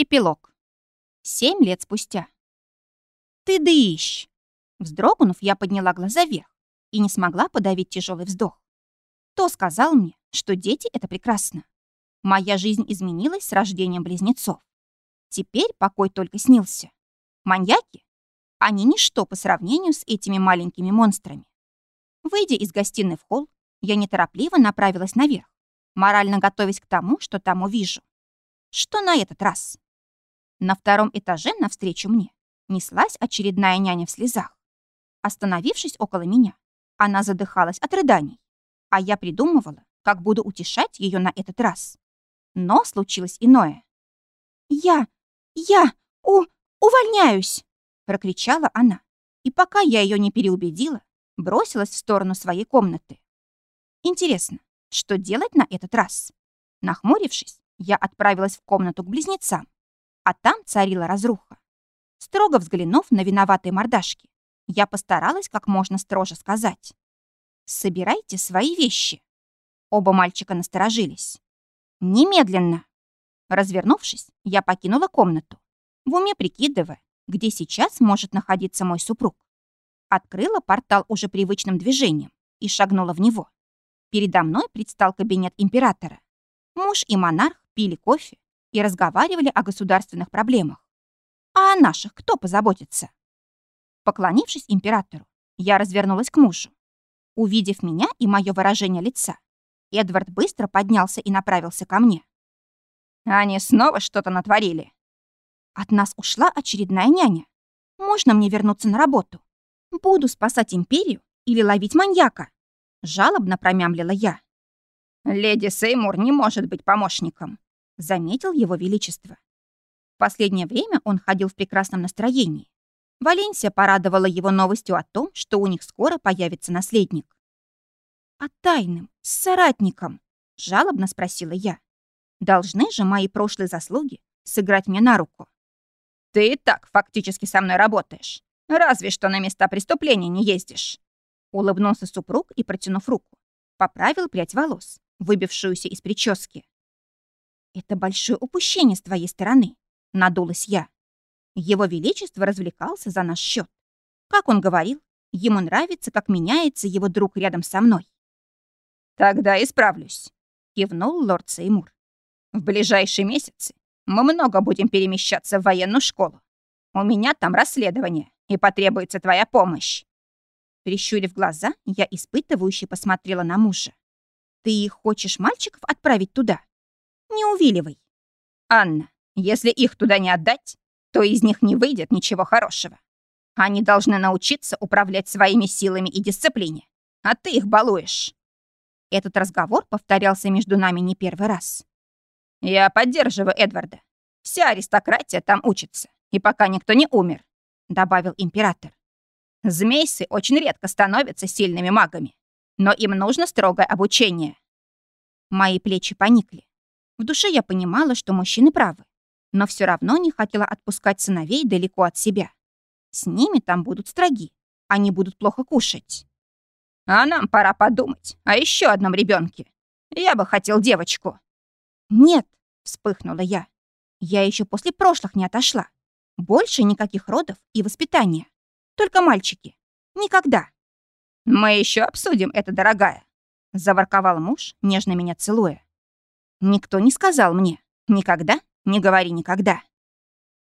Эпилог. Семь лет спустя. «Ты дыщ!» Вздрогнув, я подняла глаза вверх и не смогла подавить тяжелый вздох. Кто сказал мне, что дети — это прекрасно? Моя жизнь изменилась с рождением близнецов. Теперь покой только снился. Маньяки? Они ничто по сравнению с этими маленькими монстрами. Выйдя из гостиной в холл, я неторопливо направилась наверх, морально готовясь к тому, что там увижу. Что на этот раз? На втором этаже навстречу мне неслась очередная няня в слезах. Остановившись около меня, она задыхалась от рыданий, а я придумывала, как буду утешать ее на этот раз. Но случилось иное. «Я, я, у, увольняюсь!» — прокричала она, и пока я ее не переубедила, бросилась в сторону своей комнаты. Интересно, что делать на этот раз? Нахмурившись, я отправилась в комнату к близнецам а там царила разруха. Строго взглянув на виноватые мордашки, я постаралась как можно строже сказать. «Собирайте свои вещи». Оба мальчика насторожились. «Немедленно!» Развернувшись, я покинула комнату, в уме прикидывая, где сейчас может находиться мой супруг. Открыла портал уже привычным движением и шагнула в него. Передо мной предстал кабинет императора. Муж и монарх пили кофе и разговаривали о государственных проблемах. А о наших кто позаботится? Поклонившись императору, я развернулась к мужу. Увидев меня и мое выражение лица, Эдвард быстро поднялся и направился ко мне. Они снова что-то натворили. От нас ушла очередная няня. Можно мне вернуться на работу? Буду спасать империю или ловить маньяка? Жалобно промямлила я. Леди Сеймур не может быть помощником заметил его величество. В последнее время он ходил в прекрасном настроении. Валенсия порадовала его новостью о том, что у них скоро появится наследник. «А тайным, с соратником?» — жалобно спросила я. «Должны же мои прошлые заслуги сыграть мне на руку?» «Ты и так фактически со мной работаешь. Разве что на места преступления не ездишь». Улыбнулся супруг и, протянув руку, поправил прядь волос, выбившуюся из прически. «Это большое упущение с твоей стороны», — надулась я. Его Величество развлекался за наш счет. Как он говорил, ему нравится, как меняется его друг рядом со мной. «Тогда исправлюсь», — кивнул лорд Сеймур. «В ближайшие месяцы мы много будем перемещаться в военную школу. У меня там расследование, и потребуется твоя помощь». Прищурив глаза, я испытывающе посмотрела на мужа. «Ты хочешь мальчиков отправить туда?» Не увиливай. Анна, если их туда не отдать, то из них не выйдет ничего хорошего. Они должны научиться управлять своими силами и дисциплине, а ты их балуешь. Этот разговор повторялся между нами не первый раз. Я поддерживаю Эдварда. Вся аристократия там учится, и пока никто не умер, добавил император. Змейсы очень редко становятся сильными магами, но им нужно строгое обучение. Мои плечи поникли. В душе я понимала, что мужчины правы, но все равно не хотела отпускать сыновей далеко от себя. С ними там будут строги, они будут плохо кушать. А нам пора подумать о еще одном ребенке. Я бы хотел девочку. Нет, вспыхнула я. Я еще после прошлых не отошла. Больше никаких родов и воспитания. Только мальчики. Никогда. Мы еще обсудим это, дорогая, заворковал муж, нежно меня целуя. Никто не сказал мне. Никогда не говори никогда.